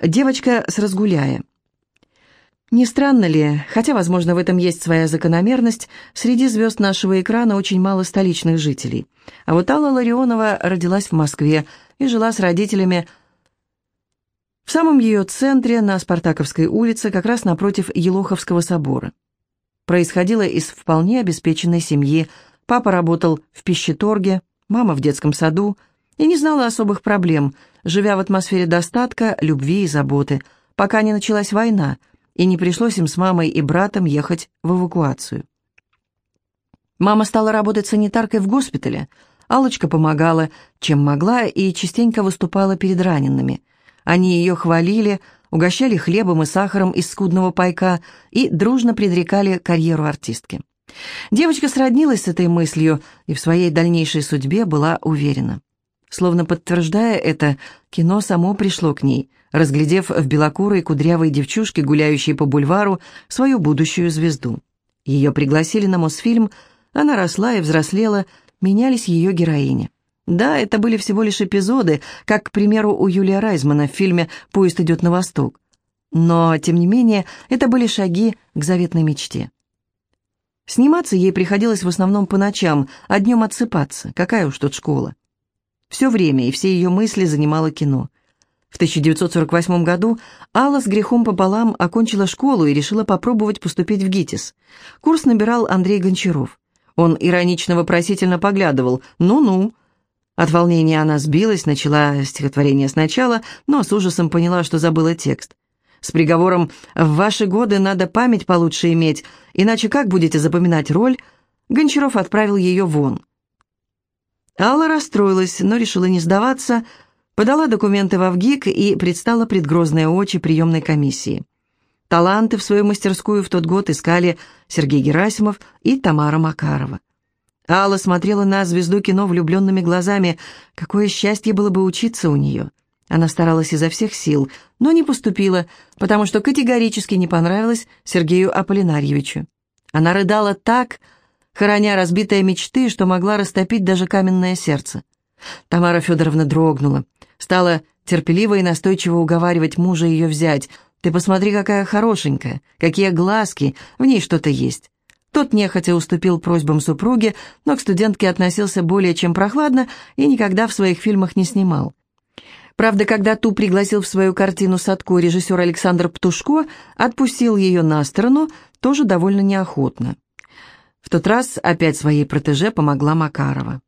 Девочка с разгуляя. Не странно ли, хотя, возможно, в этом есть своя закономерность, среди звезд нашего экрана очень мало столичных жителей. А вот Алла Ларионова родилась в Москве и жила с родителями в самом ее центре, на Спартаковской улице, как раз напротив Елоховского собора. Происходила из вполне обеспеченной семьи. Папа работал в пищеторге, мама в детском саду и не знала особых проблем, живя в атмосфере достатка, любви и заботы, пока не началась война – и не пришлось им с мамой и братом ехать в эвакуацию. Мама стала работать санитаркой в госпитале. Алочка помогала, чем могла, и частенько выступала перед ранеными. Они ее хвалили, угощали хлебом и сахаром из скудного пайка и дружно предрекали карьеру артистки. Девочка сроднилась с этой мыслью и в своей дальнейшей судьбе была уверена. Словно подтверждая это, кино само пришло к ней, разглядев в белокурой кудрявой девчушке, гуляющей по бульвару, свою будущую звезду. Ее пригласили на Мосфильм, она росла и взрослела, менялись ее героини. Да, это были всего лишь эпизоды, как, к примеру, у Юлия Райзмана в фильме «Поезд идет на восток». Но, тем не менее, это были шаги к заветной мечте. Сниматься ей приходилось в основном по ночам, а днем отсыпаться. Какая уж тут школа. Все время и все ее мысли занимало кино. В 1948 году Алла с грехом пополам окончила школу и решила попробовать поступить в ГИТИС. Курс набирал Андрей Гончаров. Он иронично-вопросительно поглядывал «ну-ну». От волнения она сбилась, начала стихотворение сначала, но с ужасом поняла, что забыла текст. С приговором «в ваши годы надо память получше иметь, иначе как будете запоминать роль?» Гончаров отправил ее вон. Алла расстроилась, но решила не сдаваться – Подала документы в Авгик и предстала пред грозные очи приемной комиссии. Таланты в свою мастерскую в тот год искали Сергей Герасимов и Тамара Макарова. Алла смотрела на звезду кино влюбленными глазами. Какое счастье было бы учиться у нее. Она старалась изо всех сил, но не поступила, потому что категорически не понравилось Сергею Аполлинарьевичу. Она рыдала так, хороня разбитые мечты, что могла растопить даже каменное сердце. Тамара Федоровна дрогнула. Стала терпеливо и настойчиво уговаривать мужа ее взять. «Ты посмотри, какая хорошенькая, какие глазки, в ней что-то есть». Тот нехотя уступил просьбам супруги, но к студентке относился более чем прохладно и никогда в своих фильмах не снимал. Правда, когда ту пригласил в свою картину Садко режиссер Александр Птушко, отпустил ее на сторону, тоже довольно неохотно. В тот раз опять своей протеже помогла Макарова.